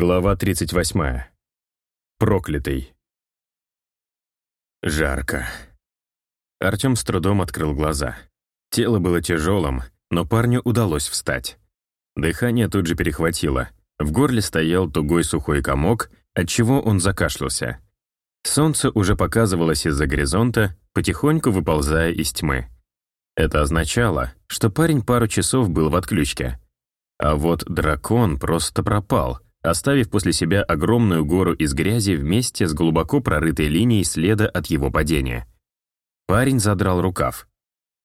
Глава 38. Проклятый. Жарко. Артем с трудом открыл глаза. Тело было тяжелым, но парню удалось встать. Дыхание тут же перехватило. В горле стоял тугой сухой комок, отчего он закашлялся. Солнце уже показывалось из-за горизонта, потихоньку выползая из тьмы. Это означало, что парень пару часов был в отключке. А вот дракон просто пропал — оставив после себя огромную гору из грязи вместе с глубоко прорытой линией следа от его падения. Парень задрал рукав.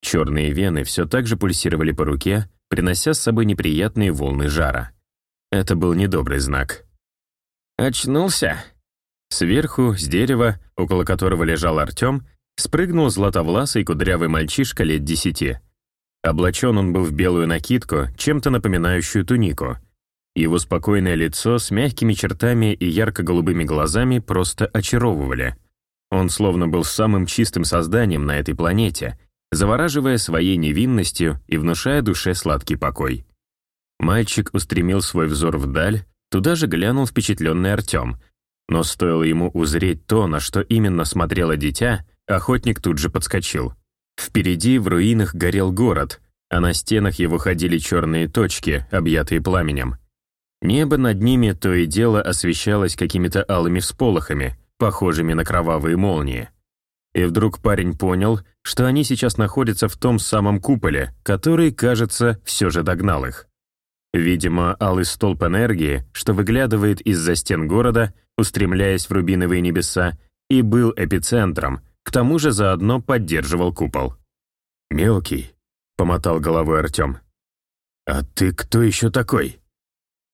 Черные вены все так же пульсировали по руке, принося с собой неприятные волны жара. Это был недобрый знак. «Очнулся?» Сверху, с дерева, около которого лежал Артем, спрыгнул златовласый кудрявый мальчишка лет десяти. Облачен он был в белую накидку, чем-то напоминающую тунику — его спокойное лицо с мягкими чертами и ярко-голубыми глазами просто очаровывали. Он словно был самым чистым созданием на этой планете, завораживая своей невинностью и внушая душе сладкий покой. Мальчик устремил свой взор вдаль, туда же глянул впечатленный Артем. Но стоило ему узреть то, на что именно смотрело дитя, охотник тут же подскочил. Впереди в руинах горел город, а на стенах его ходили черные точки, объятые пламенем. Небо над ними то и дело освещалось какими-то алыми всполохами, похожими на кровавые молнии. И вдруг парень понял, что они сейчас находятся в том самом куполе, который, кажется, все же догнал их. Видимо, алый столб энергии, что выглядывает из-за стен города, устремляясь в рубиновые небеса, и был эпицентром, к тому же заодно поддерживал купол. «Мелкий», — помотал головой Артем. «А ты кто еще такой?»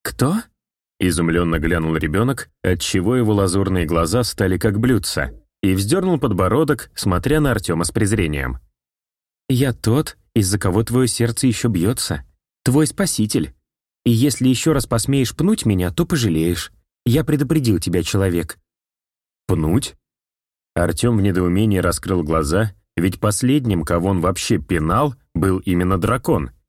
«Кто?» — изумленно глянул ребенок, отчего его лазурные глаза стали как блюдца, и вздернул подбородок, смотря на Артема с презрением. «Я тот, из-за кого твое сердце еще бьется. Твой спаситель. И если еще раз посмеешь пнуть меня, то пожалеешь. Я предупредил тебя, человек». «Пнуть?» Артем в недоумении раскрыл глаза, ведь последним, кого он вообще пинал, был именно дракон —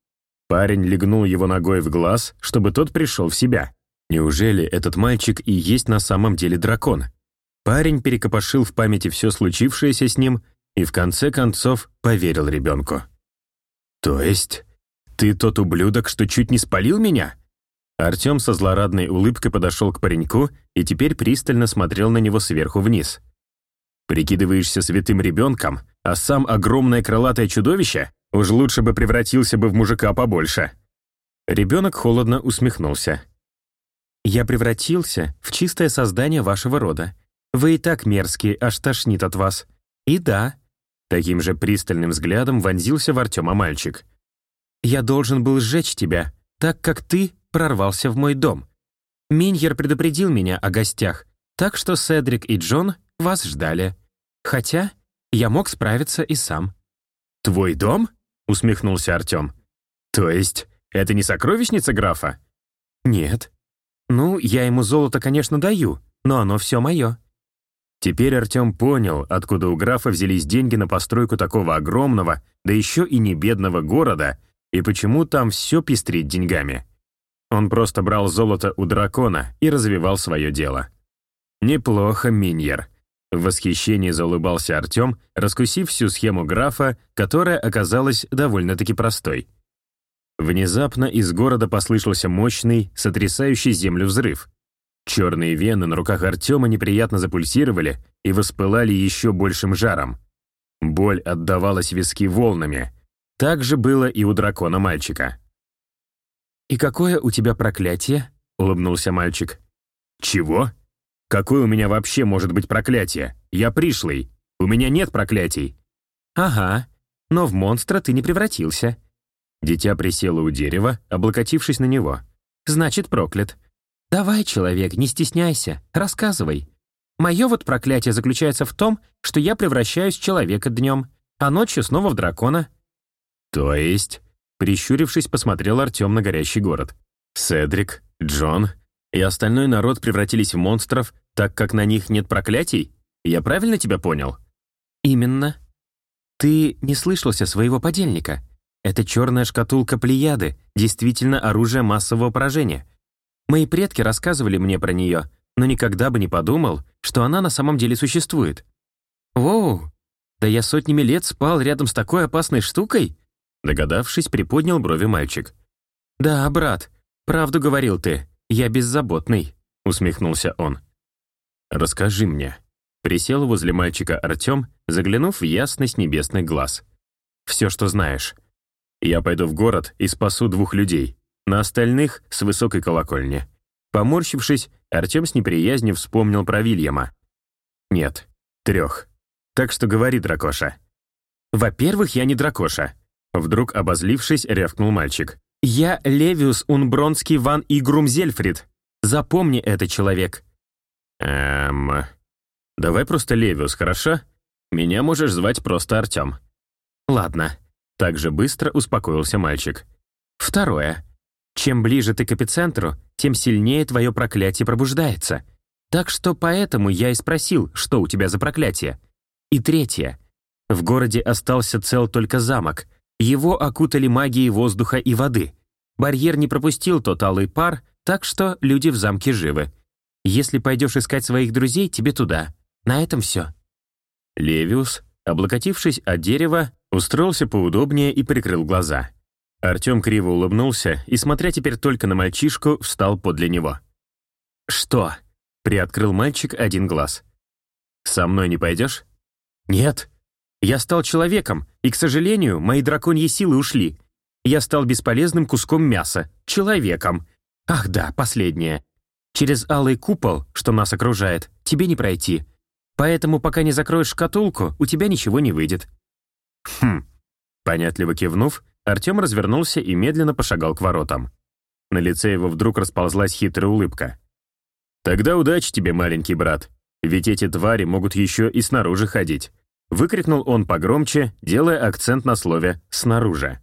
Парень легнул его ногой в глаз, чтобы тот пришел в себя. Неужели этот мальчик и есть на самом деле дракон? Парень перекопошил в памяти все случившееся с ним и в конце концов поверил ребенку. «То есть ты тот ублюдок, что чуть не спалил меня?» Артем со злорадной улыбкой подошел к пареньку и теперь пристально смотрел на него сверху вниз. «Прикидываешься святым ребенком, а сам огромное крылатое чудовище? Уж лучше бы превратился бы в мужика побольше». Ребенок холодно усмехнулся. «Я превратился в чистое создание вашего рода. Вы и так мерзкие, аж тошнит от вас. И да». Таким же пристальным взглядом вонзился в Артема мальчик. «Я должен был сжечь тебя, так как ты прорвался в мой дом. Миньер предупредил меня о гостях, так что Седрик и Джон вас ждали. Хотя я мог справиться и сам». «Твой дом?» Усмехнулся Артем. «То есть это не сокровищница графа?» «Нет. Ну, я ему золото, конечно, даю, но оно все мое». Теперь Артем понял, откуда у графа взялись деньги на постройку такого огромного, да еще и не бедного города, и почему там все пестрит деньгами. Он просто брал золото у дракона и развивал свое дело. «Неплохо, Миньер», в восхищении заулыбался Артем, раскусив всю схему графа, которая оказалась довольно-таки простой. Внезапно из города послышался мощный, сотрясающий землю взрыв. Черные вены на руках Артема неприятно запульсировали и воспылали еще большим жаром. Боль отдавалась виски волнами. Так же было и у дракона-мальчика. «И какое у тебя проклятие?» — улыбнулся мальчик. «Чего?» Какое у меня вообще может быть проклятие? Я пришлый. У меня нет проклятий». «Ага, но в монстра ты не превратился». Дитя присело у дерева, облокотившись на него. «Значит, проклят. Давай, человек, не стесняйся, рассказывай. Мое вот проклятие заключается в том, что я превращаюсь в человека днем, а ночью снова в дракона». «То есть?» Прищурившись, посмотрел Артем на горящий город. «Седрик, Джон и остальной народ превратились в монстров, так как на них нет проклятий? Я правильно тебя понял?» «Именно. Ты не слышался своего подельника. Это черная шкатулка Плеяды, действительно оружие массового поражения. Мои предки рассказывали мне про нее, но никогда бы не подумал, что она на самом деле существует. Воу, да я сотнями лет спал рядом с такой опасной штукой? Догадавшись, приподнял брови мальчик. «Да, брат, правду говорил ты, я беззаботный», усмехнулся он. «Расскажи мне». Присел возле мальчика Артем, заглянув в ясность небесных глаз. «Все, что знаешь. Я пойду в город и спасу двух людей, на остальных — с высокой колокольни». Поморщившись, Артем с неприязнью вспомнил про Вильяма. «Нет, трех. Так что говори, дракоша». «Во-первых, я не дракоша», — вдруг обозлившись, рявкнул мальчик. «Я Левиус Унбронский ван Игрум Зельфрид. Запомни это, человек». «Эм... Давай просто Левиус, хорошо? Меня можешь звать просто Артем». «Ладно». Так же быстро успокоился мальчик. «Второе. Чем ближе ты к эпицентру, тем сильнее твое проклятие пробуждается. Так что поэтому я и спросил, что у тебя за проклятие. И третье. В городе остался цел только замок. Его окутали магией воздуха и воды. Барьер не пропустил тот алый пар, так что люди в замке живы. Если пойдешь искать своих друзей, тебе туда. На этом все». Левиус, облокотившись от дерева, устроился поудобнее и прикрыл глаза. Артем криво улыбнулся и, смотря теперь только на мальчишку, встал подле него. «Что?» — приоткрыл мальчик один глаз. «Со мной не пойдешь?» «Нет. Я стал человеком, и, к сожалению, мои драконьи силы ушли. Я стал бесполезным куском мяса, человеком. Ах да, последнее. Через алый купол, что нас окружает, тебе не пройти. Поэтому, пока не закроешь шкатулку, у тебя ничего не выйдет». «Хм». Понятливо кивнув, Артем развернулся и медленно пошагал к воротам. На лице его вдруг расползлась хитрая улыбка. «Тогда удачи тебе, маленький брат, ведь эти твари могут еще и снаружи ходить», выкрикнул он погромче, делая акцент на слове «снаружи».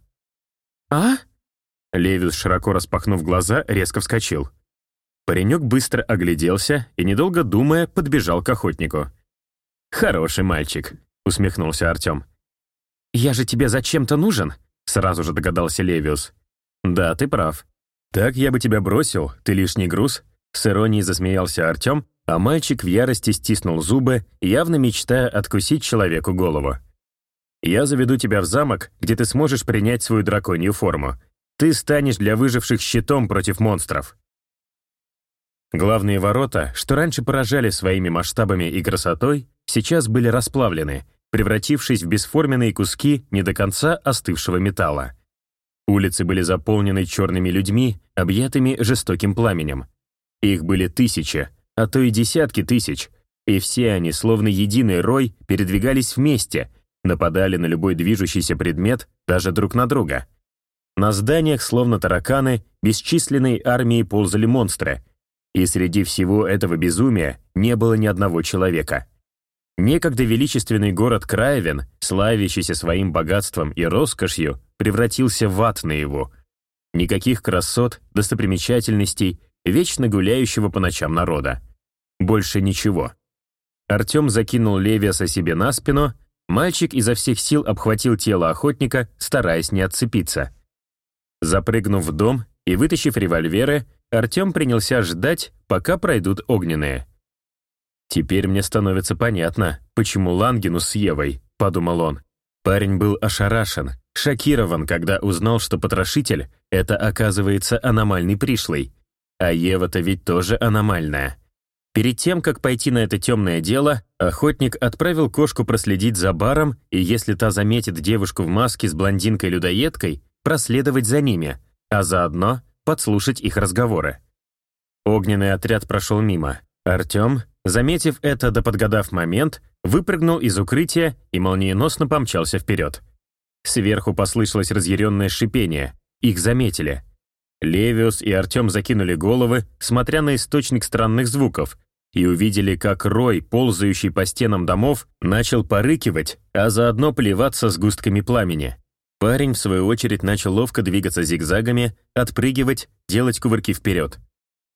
«А?» Левис, широко распахнув глаза, резко вскочил. Паренек быстро огляделся и, недолго думая, подбежал к охотнику. «Хороший мальчик», — усмехнулся Артем. «Я же тебе зачем-то нужен?» — сразу же догадался Левиус. «Да, ты прав. Так я бы тебя бросил, ты лишний груз?» С иронией засмеялся Артем, а мальчик в ярости стиснул зубы, явно мечтая откусить человеку голову. «Я заведу тебя в замок, где ты сможешь принять свою драконью форму. Ты станешь для выживших щитом против монстров». Главные ворота, что раньше поражали своими масштабами и красотой, сейчас были расплавлены, превратившись в бесформенные куски не до конца остывшего металла. Улицы были заполнены черными людьми, объятыми жестоким пламенем. Их были тысячи, а то и десятки тысяч, и все они, словно единый рой, передвигались вместе, нападали на любой движущийся предмет, даже друг на друга. На зданиях, словно тараканы, бесчисленные армии ползали монстры — и среди всего этого безумия не было ни одного человека. Некогда величественный город Краевен, славящийся своим богатством и роскошью, превратился в ад наяву. Никаких красот, достопримечательностей, вечно гуляющего по ночам народа. Больше ничего. Артем закинул Левиаса себе на спину, мальчик изо всех сил обхватил тело охотника, стараясь не отцепиться. Запрыгнув в дом и вытащив револьверы, Артем принялся ждать, пока пройдут огненные. «Теперь мне становится понятно, почему Лангину с Евой», — подумал он. Парень был ошарашен, шокирован, когда узнал, что потрошитель — это, оказывается, аномальный пришлый. А Ева-то ведь тоже аномальная. Перед тем, как пойти на это темное дело, охотник отправил кошку проследить за баром и, если та заметит девушку в маске с блондинкой-людоедкой, проследовать за ними, а заодно подслушать их разговоры. Огненный отряд прошел мимо. Артем, заметив это да подгадав момент, выпрыгнул из укрытия и молниеносно помчался вперед. Сверху послышалось разъяренное шипение. Их заметили. Левиус и Артем закинули головы, смотря на источник странных звуков, и увидели, как Рой, ползающий по стенам домов, начал порыкивать, а заодно плеваться с густками пламени. Парень, в свою очередь, начал ловко двигаться зигзагами, отпрыгивать, делать кувырки вперед.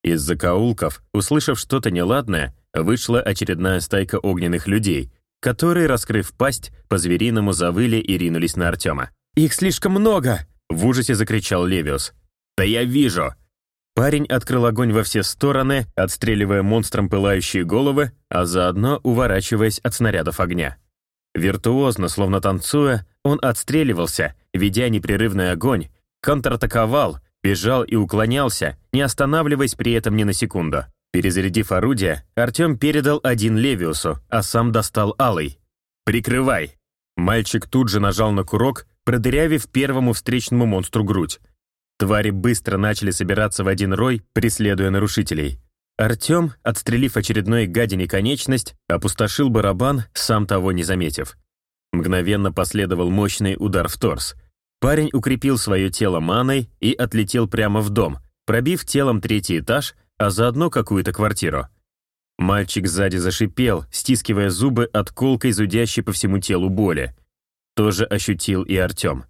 Из закоулков, услышав что-то неладное, вышла очередная стайка огненных людей, которые, раскрыв пасть, по-звериному завыли и ринулись на Артема. «Их слишком много!» — в ужасе закричал Левиус. «Да я вижу!» Парень открыл огонь во все стороны, отстреливая монстром пылающие головы, а заодно уворачиваясь от снарядов огня. Виртуозно, словно танцуя, он отстреливался, ведя непрерывный огонь, контратаковал, бежал и уклонялся, не останавливаясь при этом ни на секунду. Перезарядив орудие, Артем передал один Левиусу, а сам достал алый. «Прикрывай!» Мальчик тут же нажал на курок, продырявив первому встречному монстру грудь. Твари быстро начали собираться в один рой, преследуя нарушителей. Артем, отстрелив очередной гадине конечность, опустошил барабан, сам того не заметив. Мгновенно последовал мощный удар в торс. Парень укрепил свое тело маной и отлетел прямо в дом, пробив телом третий этаж, а заодно какую-то квартиру. Мальчик сзади зашипел, стискивая зубы от колкой, зудящей по всему телу боли. Тоже ощутил и Артем.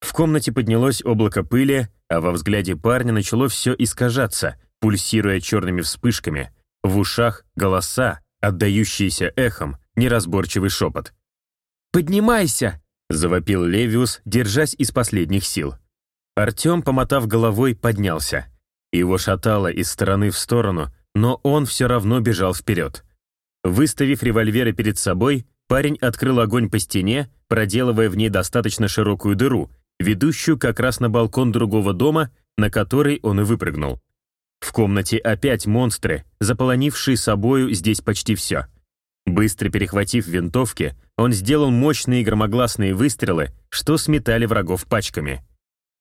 В комнате поднялось облако пыли, а во взгляде парня начало все искажаться, пульсируя черными вспышками. В ушах голоса, отдающиеся эхом, неразборчивый шепот. «Поднимайся!» — завопил Левиус, держась из последних сил. Артем, помотав головой, поднялся. Его шатало из стороны в сторону, но он все равно бежал вперед. Выставив револьверы перед собой, парень открыл огонь по стене, проделывая в ней достаточно широкую дыру, ведущую как раз на балкон другого дома, на который он и выпрыгнул. В комнате опять монстры, заполонившие собою здесь почти все. Быстро перехватив винтовки, он сделал мощные громогласные выстрелы, что сметали врагов пачками.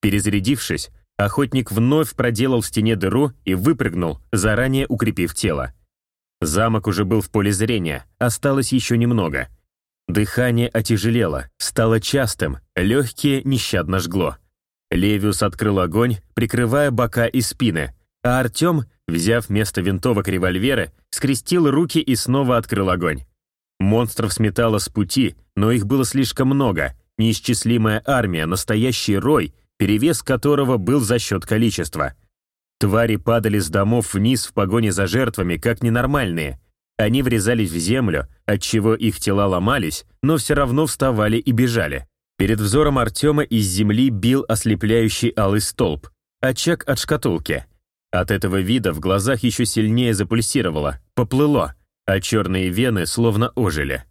Перезарядившись, охотник вновь проделал в стене дыру и выпрыгнул, заранее укрепив тело. Замок уже был в поле зрения, осталось еще немного — Дыхание отяжелело, стало частым, легкие нещадно жгло. Левиус открыл огонь, прикрывая бока и спины, а Артем, взяв вместо винтовок револьверы, скрестил руки и снова открыл огонь. Монстров сметало с пути, но их было слишком много, неисчислимая армия, настоящий рой, перевес которого был за счет количества. Твари падали с домов вниз в погоне за жертвами, как ненормальные, они врезались в землю, отчего их тела ломались, но все равно вставали и бежали. Перед взором Артема из земли бил ослепляющий алый столб, очаг от шкатулки. От этого вида в глазах еще сильнее запульсировало, поплыло, а черные вены словно ожили.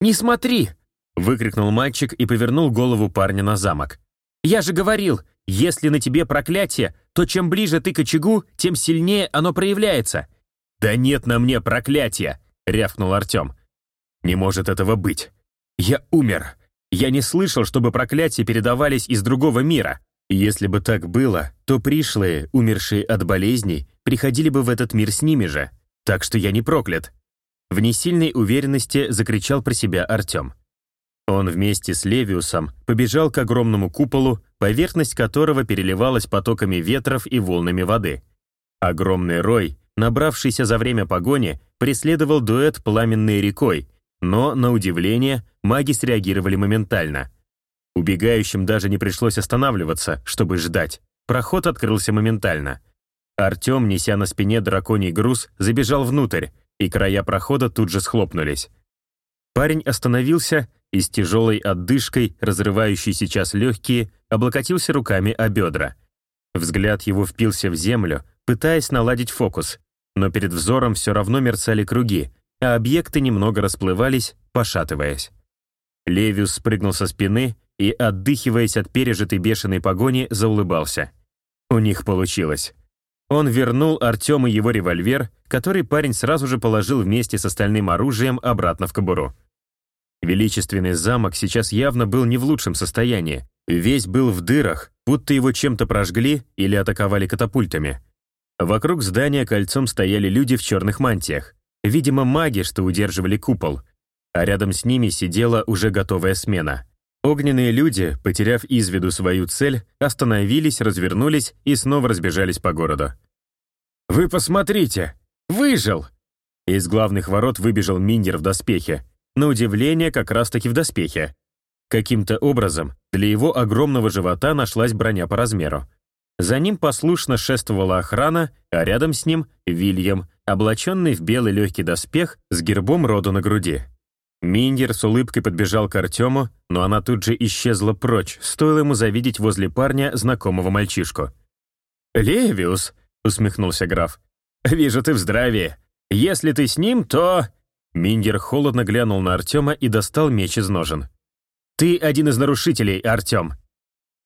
«Не смотри!» — выкрикнул мальчик и повернул голову парня на замок. «Я же говорил, если на тебе проклятие, то чем ближе ты к очагу, тем сильнее оно проявляется. «Да нет на мне проклятия!» — рявкнул Артем. «Не может этого быть. Я умер. Я не слышал, чтобы проклятия передавались из другого мира. Если бы так было, то пришлые, умершие от болезней, приходили бы в этот мир с ними же. Так что я не проклят». В несильной уверенности закричал про себя Артем. Он вместе с Левиусом побежал к огромному куполу, поверхность которого переливалась потоками ветров и волнами воды. Огромный рой, набравшийся за время погони, преследовал дуэт пламенной рекой, но, на удивление, маги среагировали моментально. Убегающим даже не пришлось останавливаться, чтобы ждать. Проход открылся моментально. Артем, неся на спине драконий груз, забежал внутрь, и края прохода тут же схлопнулись. Парень остановился и с тяжелой отдышкой, разрывающей сейчас легкие, облокотился руками о бедра. Взгляд его впился в землю, пытаясь наладить фокус, но перед взором все равно мерцали круги, а объекты немного расплывались, пошатываясь. Левиус спрыгнул со спины и, отдыхиваясь от пережитой бешеной погони, заулыбался. У них получилось. Он вернул Артему его револьвер, который парень сразу же положил вместе с остальным оружием обратно в кобуру. Величественный замок сейчас явно был не в лучшем состоянии. Весь был в дырах, будто его чем-то прожгли или атаковали катапультами. Вокруг здания кольцом стояли люди в черных мантиях. Видимо, маги, что удерживали купол. А рядом с ними сидела уже готовая смена. Огненные люди, потеряв из виду свою цель, остановились, развернулись и снова разбежались по городу. «Вы посмотрите! Выжил!» Из главных ворот выбежал Миндер в доспехе. На удивление, как раз-таки в доспехе. Каким-то образом для его огромного живота нашлась броня по размеру. За ним послушно шествовала охрана, а рядом с ним — Вильям, облаченный в белый легкий доспех с гербом рода на груди. Миндер с улыбкой подбежал к Артему, но она тут же исчезла прочь, стоило ему завидеть возле парня знакомого мальчишку. «Левиус, — усмехнулся граф. «Вижу, ты в здравии. Если ты с ним, то...» Мингер холодно глянул на Артема и достал меч из ножен. «Ты один из нарушителей, Артем!»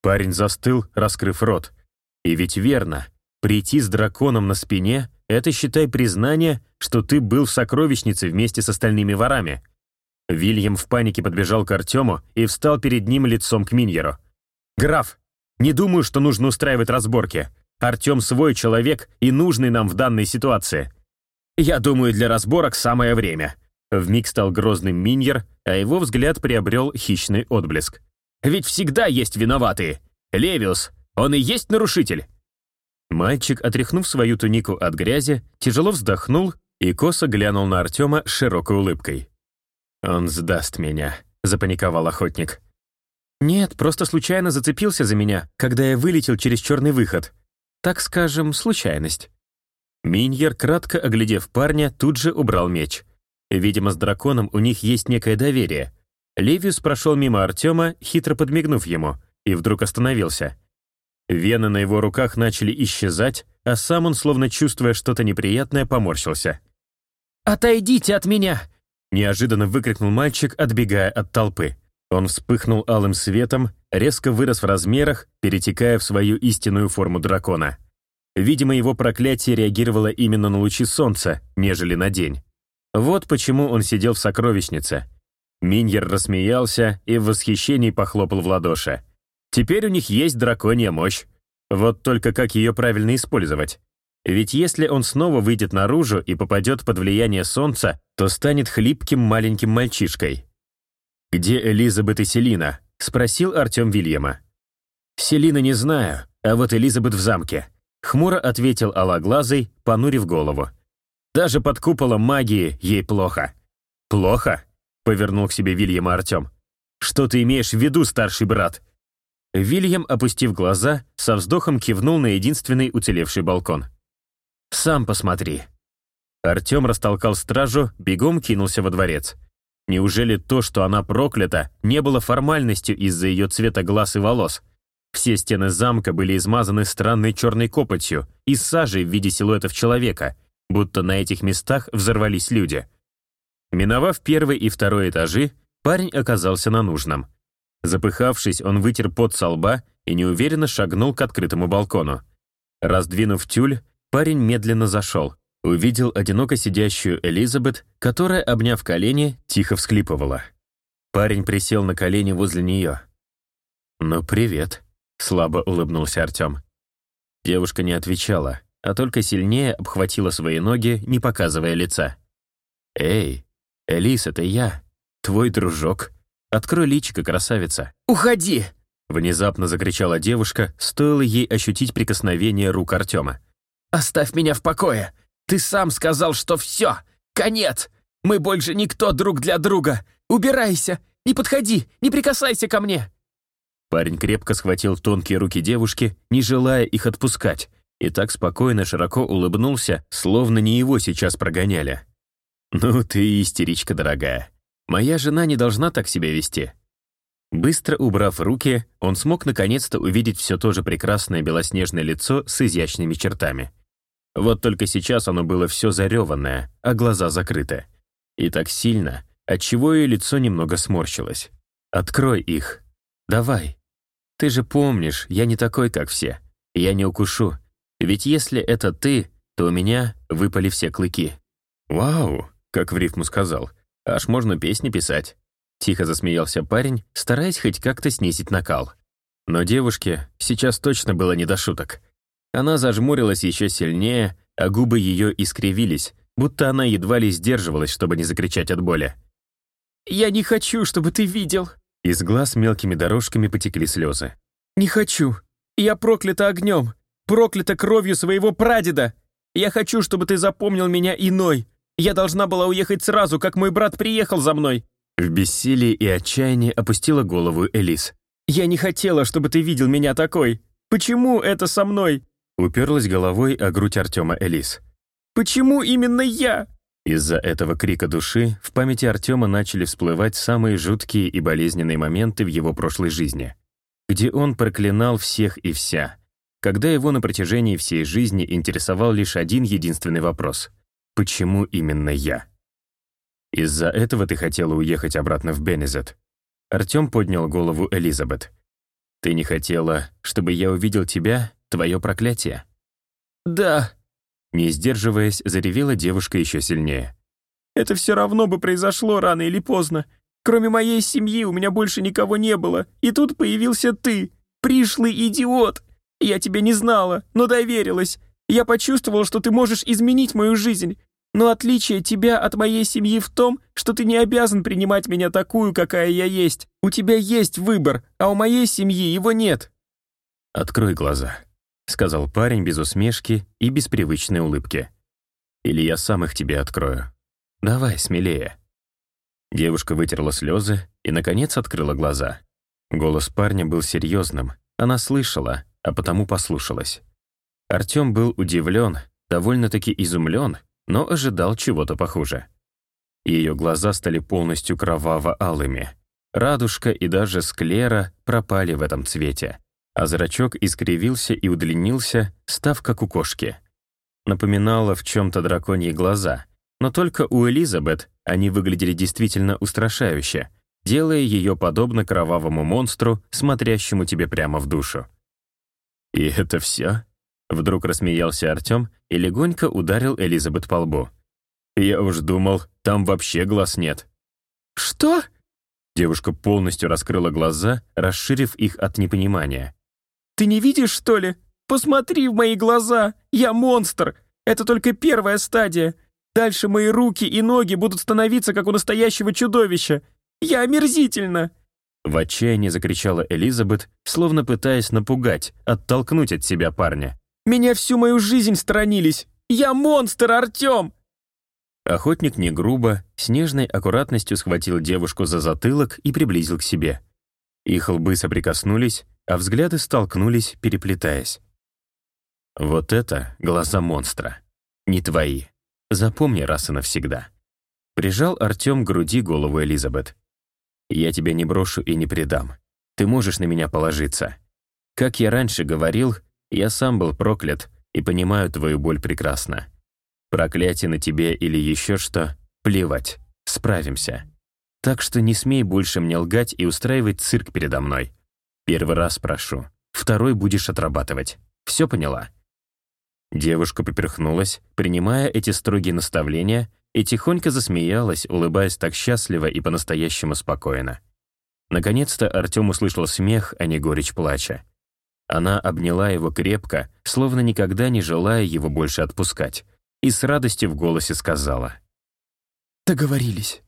Парень застыл, раскрыв рот. И ведь верно, прийти с драконом на спине — это, считай, признание, что ты был в сокровищнице вместе с остальными ворами. Вильям в панике подбежал к Артему и встал перед ним лицом к Миньеру. «Граф, не думаю, что нужно устраивать разборки. Артем свой человек и нужный нам в данной ситуации. Я думаю, для разборок самое время». Вмиг стал грозным Миньер, а его взгляд приобрел хищный отблеск. «Ведь всегда есть виноватые. Левиус, он и есть нарушитель». Мальчик, отряхнув свою тунику от грязи, тяжело вздохнул и косо глянул на Артема широкой улыбкой. «Он сдаст меня», — запаниковал охотник. «Нет, просто случайно зацепился за меня, когда я вылетел через черный выход. Так скажем, случайность». Миньер, кратко оглядев парня, тут же убрал меч. Видимо, с драконом у них есть некое доверие. Левиус прошел мимо Артема, хитро подмигнув ему, и вдруг остановился. Вены на его руках начали исчезать, а сам он, словно чувствуя что-то неприятное, поморщился. «Отойдите от меня!» Неожиданно выкрикнул мальчик, отбегая от толпы. Он вспыхнул алым светом, резко вырос в размерах, перетекая в свою истинную форму дракона. Видимо, его проклятие реагировало именно на лучи солнца, нежели на день. Вот почему он сидел в сокровищнице. Миньер рассмеялся и в восхищении похлопал в ладоши. Теперь у них есть драконья мощь. Вот только как ее правильно использовать? Ведь если он снова выйдет наружу и попадет под влияние солнца, то станет хлипким маленьким мальчишкой. «Где Элизабет и Селина?» — спросил Артем Вильяма. «Селина не знаю, а вот Элизабет в замке», — хмуро ответил Алоглазый, понурив голову. «Даже под куполом магии ей плохо». «Плохо?» — повернул к себе Вильяма Артем. «Что ты имеешь в виду, старший брат?» Вильям, опустив глаза, со вздохом кивнул на единственный уцелевший балкон. «Сам посмотри». Артем растолкал стражу, бегом кинулся во дворец. Неужели то, что она проклята, не было формальностью из-за ее цвета глаз и волос? Все стены замка были измазаны странной черной копотью и сажей в виде силуэтов человека, будто на этих местах взорвались люди. Миновав первый и второй этажи, парень оказался на нужном. Запыхавшись, он вытер пот со лба и неуверенно шагнул к открытому балкону. Раздвинув тюль, парень медленно зашел, увидел одиноко сидящую Элизабет, которая, обняв колени, тихо всхлипывала. Парень присел на колени возле нее. «Ну, привет», — слабо улыбнулся Артем. Девушка не отвечала, а только сильнее обхватила свои ноги, не показывая лица. «Эй, Элис, это я, твой дружок. Открой личико, красавица». «Уходи!» Внезапно закричала девушка, стоило ей ощутить прикосновение рук Артема. «Оставь меня в покое! Ты сам сказал, что все! Конец! Мы больше никто друг для друга! Убирайся! Не подходи! Не прикасайся ко мне!» Парень крепко схватил тонкие руки девушки, не желая их отпускать, и так спокойно широко улыбнулся, словно не его сейчас прогоняли. «Ну ты истеричка, дорогая. Моя жена не должна так себя вести». Быстро убрав руки, он смог наконец-то увидеть все то же прекрасное белоснежное лицо с изящными чертами. Вот только сейчас оно было все зареванное, а глаза закрыты. И так сильно, отчего ее лицо немного сморщилось. «Открой их. Давай. Ты же помнишь, я не такой, как все. Я не укушу. Ведь если это ты, то у меня выпали все клыки». «Вау!» — как в рифму сказал. «Аж можно песни писать». Тихо засмеялся парень, стараясь хоть как-то снизить накал. Но девушке сейчас точно было не до шуток. Она зажмурилась еще сильнее, а губы ее искривились, будто она едва ли сдерживалась, чтобы не закричать от боли. «Я не хочу, чтобы ты видел!» Из глаз мелкими дорожками потекли слезы. «Не хочу! Я проклята огнем! Проклята кровью своего прадеда! Я хочу, чтобы ты запомнил меня иной! Я должна была уехать сразу, как мой брат приехал за мной!» В бессилии и отчаянии опустила голову Элис. «Я не хотела, чтобы ты видел меня такой! Почему это со мной? Уперлась головой о грудь Артема Элис. «Почему именно я?» Из-за этого крика души в памяти Артема начали всплывать самые жуткие и болезненные моменты в его прошлой жизни, где он проклинал всех и вся. когда его на протяжении всей жизни интересовал лишь один единственный вопрос — почему именно я? Из-за этого ты хотела уехать обратно в Беннезет. Артем поднял голову Элизабет. Ты не хотела, чтобы я увидел тебя, твое проклятие? Да. Не сдерживаясь, заревела девушка еще сильнее. Это все равно бы произошло рано или поздно. Кроме моей семьи у меня больше никого не было, и тут появился ты, пришлый идиот. Я тебя не знала, но доверилась. Я почувствовала, что ты можешь изменить мою жизнь. Но отличие тебя от моей семьи в том, что ты не обязан принимать меня такую, какая я есть. У тебя есть выбор, а у моей семьи его нет». «Открой глаза», — сказал парень без усмешки и без привычной улыбки. «Или я сам их тебе открою. Давай, смелее». Девушка вытерла слезы и, наконец, открыла глаза. Голос парня был серьезным. Она слышала, а потому послушалась. Артём был удивлен, довольно-таки изумлен, но ожидал чего-то похуже. Ее глаза стали полностью кроваво-алыми. Радужка и даже склера пропали в этом цвете, а зрачок искривился и удлинился, став как у кошки. Напоминало в чем-то драконьи глаза, но только у Элизабет они выглядели действительно устрашающе, делая ее подобно кровавому монстру, смотрящему тебе прямо в душу. «И это все?» Вдруг рассмеялся Артем и легонько ударил Элизабет по лбу. «Я уж думал, там вообще глаз нет». «Что?» Девушка полностью раскрыла глаза, расширив их от непонимания. «Ты не видишь, что ли? Посмотри в мои глаза! Я монстр! Это только первая стадия. Дальше мои руки и ноги будут становиться, как у настоящего чудовища. Я омерзительно!» В отчаянии закричала Элизабет, словно пытаясь напугать, оттолкнуть от себя парня. «Меня всю мою жизнь сторонились! Я монстр, Артем!» Охотник не грубо, с нежной аккуратностью схватил девушку за затылок и приблизил к себе. Их лбы соприкоснулись, а взгляды столкнулись, переплетаясь. Вот это глаза монстра. Не твои. Запомни раз и навсегда. Прижал Артем к груди голову Элизабет. Я тебя не брошу и не предам. Ты можешь на меня положиться. Как я раньше говорил, я сам был проклят и понимаю твою боль прекрасно. Проклятие на тебе или еще что — плевать, справимся. Так что не смей больше мне лгать и устраивать цирк передо мной. Первый раз прошу, второй будешь отрабатывать. Все поняла?» Девушка поперхнулась, принимая эти строгие наставления, и тихонько засмеялась, улыбаясь так счастливо и по-настоящему спокойно. Наконец-то Артем услышал смех, а не горечь плача. Она обняла его крепко, словно никогда не желая его больше отпускать, и с радостью в голосе сказала. «Договорились».